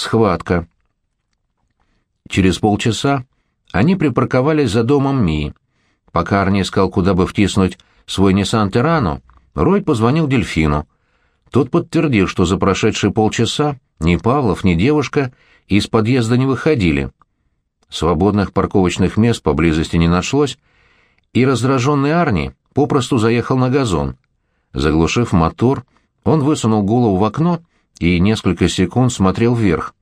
схватка. Через полчаса они припарковались за домом Мии. Пока Арни искал, куда бы втиснуть свой Ниссан Террану, Рой позвонил Дельфину. Тот подтвердил, что за прошедшие полчаса ни Павлов, ни девушка из подъезда не выходили. Свободных парковочных мест поблизости не нашлось, и раздраженный Арни попросту заехал на газон. Заглушив мотор, он высунул голову в окно и несколько секунд смотрел вверх.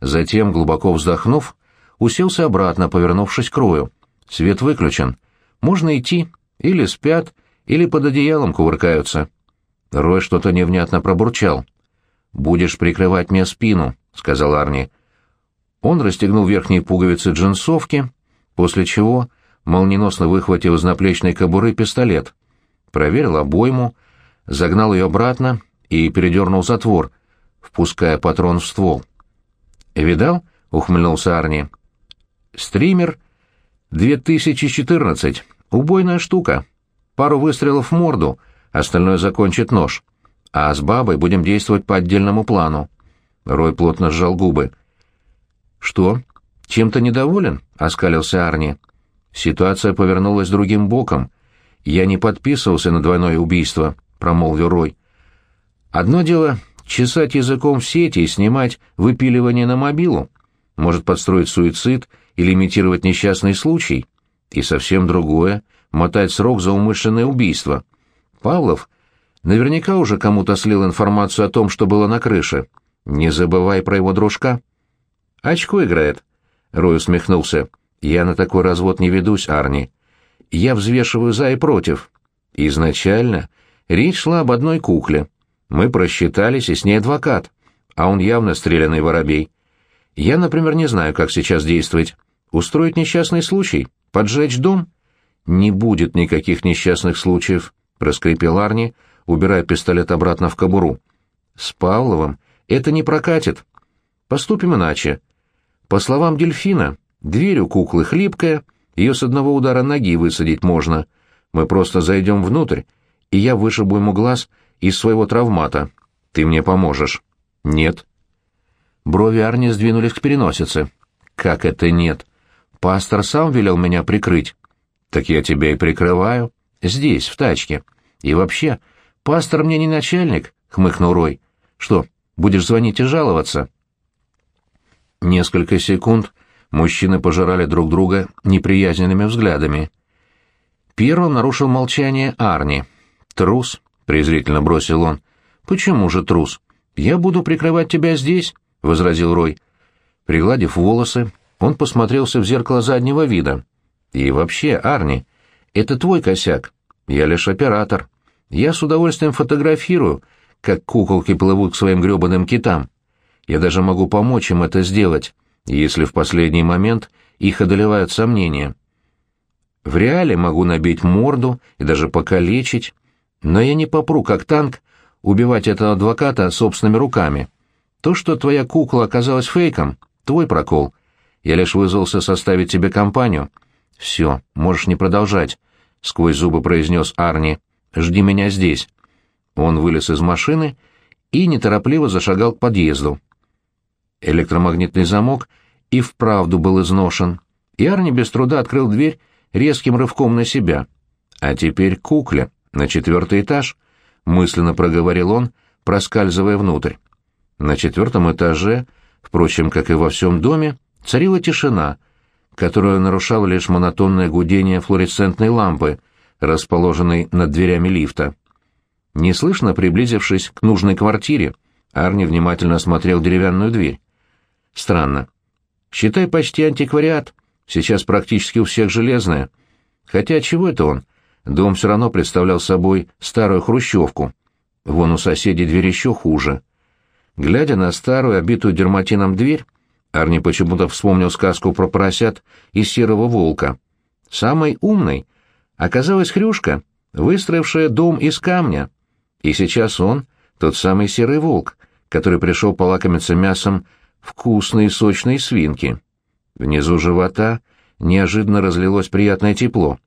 Затем, глубоко вздохнув, уселся обратно, повернувшись к Рою. Свет выключен. Можно идти. Или спят, или под одеялом кувыркаются. Рой что-то невнятно пробурчал. «Будешь прикрывать мне спину», — сказал Арни. Он расстегнул верхние пуговицы джинсовки, после чего молниеносно выхватил из наплечной кобуры пистолет, проверил обойму, загнал ее обратно и передернул затвор, впуская патрон в ствол. «Видал?» — ухмыльнулся Арни. «Стример 2014. Убойная штука. Пару выстрелов в морду, остальное закончит нож. А с бабой будем действовать по отдельному плану». Рой плотно сжал губы. «Что? Чем-то недоволен?» — оскалился Арни. Ситуация повернулась другим боком. «Я не подписывался на двойное убийство», — промолвил Рой. «Одно дело — чесать языком в сети и снимать выпиливание на мобилу. Может подстроить суицид или имитировать несчастный случай. И совсем другое — мотать срок за умышленное убийство. Павлов наверняка уже кому-то слил информацию о том, что было на крыше. Не забывай про его дружка». «Очко играет», — Рой усмехнулся. «Я на такой развод не ведусь, Арни. Я взвешиваю за и против. Изначально речь шла об одной кукле. Мы просчитались, и с ней адвокат, а он явно стрелянный воробей. Я, например, не знаю, как сейчас действовать. Устроить несчастный случай? Поджечь дом? Не будет никаких несчастных случаев, проскрипел Арни, убирая пистолет обратно в кобуру. С Павловым это не прокатит. Поступим иначе. По словам дельфина, дверь у куклы хлипкая, ее с одного удара ноги высадить можно. Мы просто зайдем внутрь, и я вышибу ему глаз из своего травмата. Ты мне поможешь. Нет. Брови Арни сдвинулись к переносице. Как это нет? Пастор сам велел меня прикрыть. Так я тебя и прикрываю. Здесь, в тачке. И вообще, пастор мне не начальник, хмыкнул Рой. Что, будешь звонить и жаловаться? Несколько секунд мужчины пожирали друг друга неприязненными взглядами. Первым нарушил молчание Арни. «Трус», — презрительно бросил он. «Почему же трус? Я буду прикрывать тебя здесь», — возразил Рой. Пригладив волосы, он посмотрелся в зеркало заднего вида. «И вообще, Арни, это твой косяк. Я лишь оператор. Я с удовольствием фотографирую, как куколки плывут к своим гребаным китам. Я даже могу помочь им это сделать, если в последний момент их одолевают сомнения. В реале могу набить морду и даже покалечить, но я не попру, как танк, убивать этого адвоката собственными руками. То, что твоя кукла оказалась фейком, твой прокол. Я лишь вызвался составить тебе компанию. Все, можешь не продолжать, — сквозь зубы произнес Арни. Жди меня здесь. Он вылез из машины и неторопливо зашагал к подъезду. Электромагнитный замок и вправду был изношен, и Арни без труда открыл дверь резким рывком на себя. А теперь кукле, на четвертый этаж, мысленно проговорил он, проскальзывая внутрь. На четвертом этаже, впрочем, как и во всем доме, царила тишина, которую нарушало лишь монотонное гудение флуоресцентной лампы, расположенной над дверями лифта. Неслышно приблизившись к нужной квартире, Арни внимательно осмотрел деревянную дверь. Странно. Считай почти антиквариат. Сейчас практически у всех железная. Хотя чего это он? Дом все равно представлял собой старую хрущевку. Вон у соседей дверь еще хуже. Глядя на старую, обитую дерматином дверь, Арни почему-то вспомнил сказку про поросят и серого волка. Самой умной оказалась Хрюшка, выстроившая дом из камня. И сейчас он, тот самый серый волк, который пришел полакомиться мясом вкусные сочные свинки. Внизу живота неожиданно разлилось приятное тепло.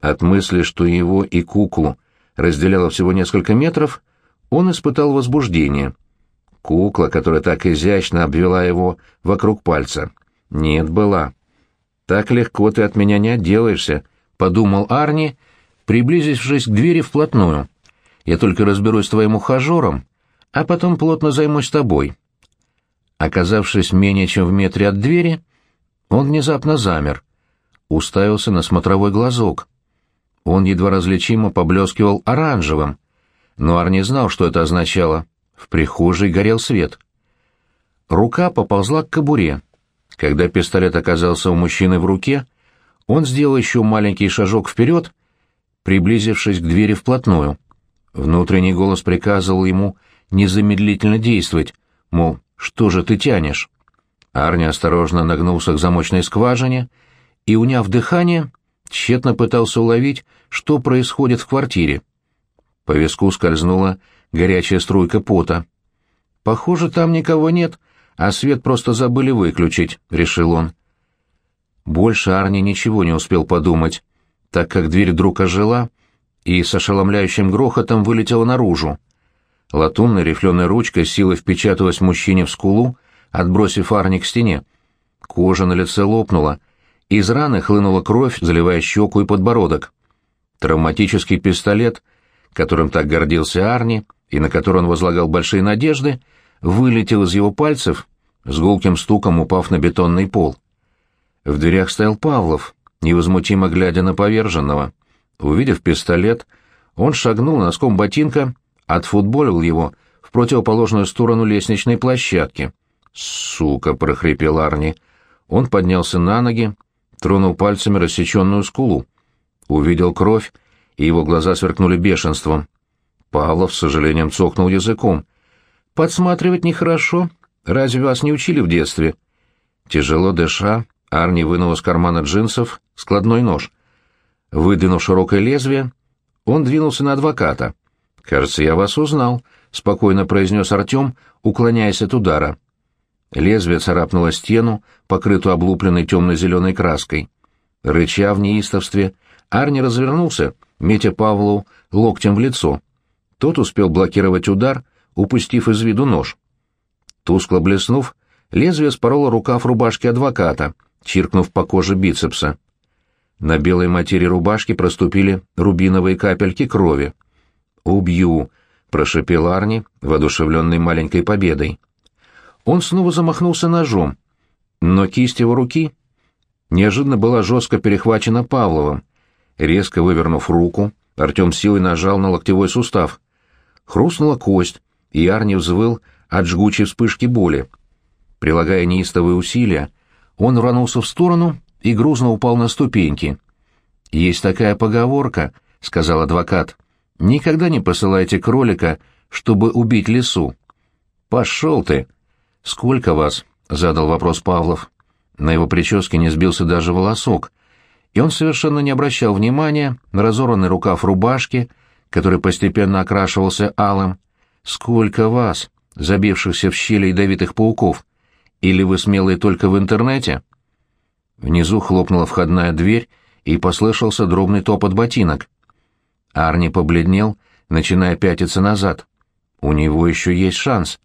От мысли, что его и куклу разделяло всего несколько метров, он испытал возбуждение. Кукла, которая так изящно обвела его вокруг пальца. Нет, была. «Так легко ты от меня не отделаешься», — подумал Арни, приблизившись к двери вплотную. «Я только разберусь с твоим ухажером, а потом плотно займусь тобой». Оказавшись менее чем в метре от двери, он внезапно замер, уставился на смотровой глазок. Он едва различимо поблескивал оранжевым, но Арни знал, что это означало. В прихожей горел свет. Рука поползла к кобуре. Когда пистолет оказался у мужчины в руке, он сделал еще маленький шажок вперед, приблизившись к двери вплотную. Внутренний голос приказывал ему незамедлительно действовать, мол, что же ты тянешь? Арни осторожно нагнулся к замочной скважине и, уняв дыхание, тщетно пытался уловить, что происходит в квартире. По виску скользнула горячая струйка пота. «Похоже, там никого нет, а свет просто забыли выключить», — решил он. Больше Арни ничего не успел подумать, так как дверь вдруг ожила и с ошеломляющим грохотом вылетела наружу. Латунная рифленая ручка силой впечаталась мужчине в скулу, отбросив Арни к стене. Кожа на лице лопнула, из раны хлынула кровь, заливая щеку и подбородок. Травматический пистолет, которым так гордился Арни и на который он возлагал большие надежды, вылетел из его пальцев, с гулким стуком упав на бетонный пол. В дверях стоял Павлов, невозмутимо глядя на поверженного. Увидев пистолет, он шагнул носком ботинка, отфутболил его в противоположную сторону лестничной площадки. «Сука!» — прохрипел Арни. Он поднялся на ноги, тронул пальцами рассеченную скулу. Увидел кровь, и его глаза сверкнули бешенством. Павлов с сожалением цокнул языком. «Подсматривать нехорошо. Разве вас не учили в детстве?» Тяжело дыша, Арни вынул из кармана джинсов складной нож. Выдвинув широкое лезвие, он двинулся на адвоката. «Кажется, я вас узнал», — спокойно произнес Артем, уклоняясь от удара. Лезвие царапнуло стену, покрытую облупленной темно-зеленой краской. Рыча в неистовстве, Арни развернулся, метя Павлу локтем в лицо. Тот успел блокировать удар, упустив из виду нож. Тускло блеснув, лезвие спороло рукав рубашки адвоката, чиркнув по коже бицепса. На белой материи рубашки проступили рубиновые капельки крови. «Убью!» — прошепел Арни, воодушевленный маленькой победой. Он снова замахнулся ножом, но кисть его руки неожиданно была жестко перехвачена Павловым. Резко вывернув руку, Артем силой нажал на локтевой сустав. Хрустнула кость, и Арни взвыл от жгучей вспышки боли. Прилагая неистовые усилия, он рванулся в сторону и грузно упал на ступеньки. «Есть такая поговорка», — сказал адвокат. «Никогда не посылайте кролика, чтобы убить лису». «Пошел ты!» «Сколько вас?» — задал вопрос Павлов. На его прическе не сбился даже волосок, и он совершенно не обращал внимания на разорванный рукав рубашки, который постепенно окрашивался алым. «Сколько вас, забившихся в щели ядовитых пауков? Или вы смелые только в интернете?» Внизу хлопнула входная дверь, и послышался дробный топот ботинок. Арни побледнел, начиная пятиться назад. «У него еще есть шанс».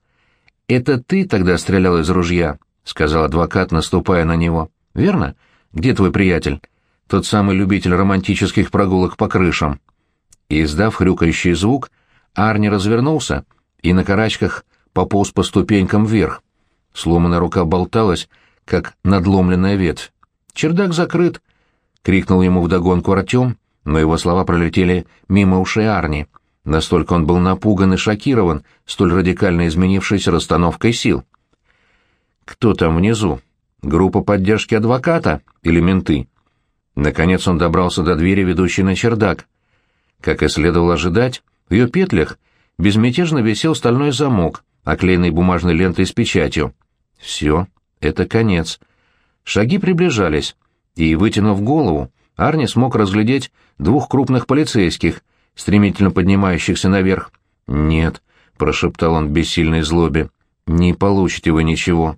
«Это ты тогда стрелял из ружья?» — сказал адвокат, наступая на него. «Верно? Где твой приятель? Тот самый любитель романтических прогулок по крышам». Издав хрюкающий звук, Арни развернулся и на карачках пополз по ступенькам вверх. Сломанная рука болталась, как надломленная ветвь. «Чердак закрыт!» — крикнул ему вдогонку Артем, но его слова пролетели мимо ушей Арни. Настолько он был напуган и шокирован столь радикально изменившейся расстановкой сил. «Кто там внизу? Группа поддержки адвоката или менты?» Наконец он добрался до двери, ведущей на чердак. Как и следовало ожидать, в ее петлях безмятежно висел стальной замок, оклеенный бумажной лентой с печатью. Все, это конец. Шаги приближались, и, вытянув голову, Арни смог разглядеть двух крупных полицейских, стремительно поднимающихся наверх. «Нет», — прошептал он в бессильной злобе, — «не получите вы ничего».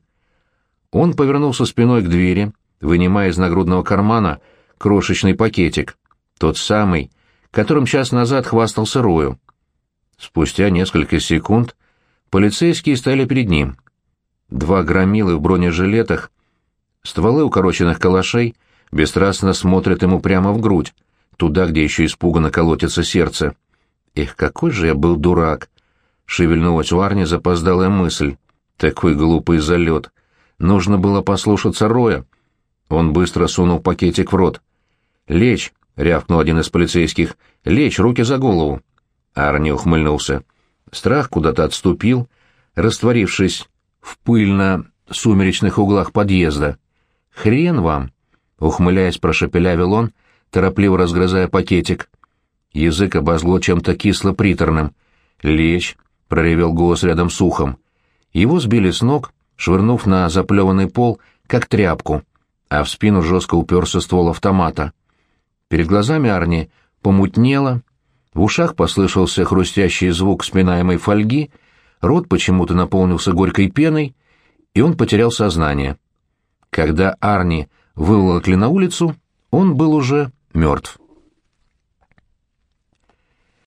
Он повернулся спиной к двери, вынимая из нагрудного кармана крошечный пакетик, тот самый, которым час назад хвастался Рою. Спустя несколько секунд Полицейские стояли перед ним. Два громилы в бронежилетах, стволы укороченных калашей, бесстрастно смотрят ему прямо в грудь, туда, где еще испуганно колотится сердце. «Эх, какой же я был дурак!» — шевельнулась у Арни запоздалая мысль. «Такой глупый залет! Нужно было послушаться Роя!» Он быстро сунул пакетик в рот. «Лечь!» — рявкнул один из полицейских. «Лечь, руки за голову!» Арни ухмыльнулся. Страх куда-то отступил, растворившись в пыльно-сумеречных углах подъезда. «Хрен вам!» — ухмыляясь, прошепелявил он, торопливо разгрызая пакетик. Язык обозло чем-то кисло-приторным. «Лечь!» — проревел голос рядом с ухом. Его сбили с ног, швырнув на заплеванный пол, как тряпку, а в спину жестко уперся ствол автомата. Перед глазами Арни помутнело, в ушах послышался хрустящий звук сминаемой фольги, рот почему-то наполнился горькой пеной, и он потерял сознание. Когда Арни выволокли на улицу, он был уже мертв.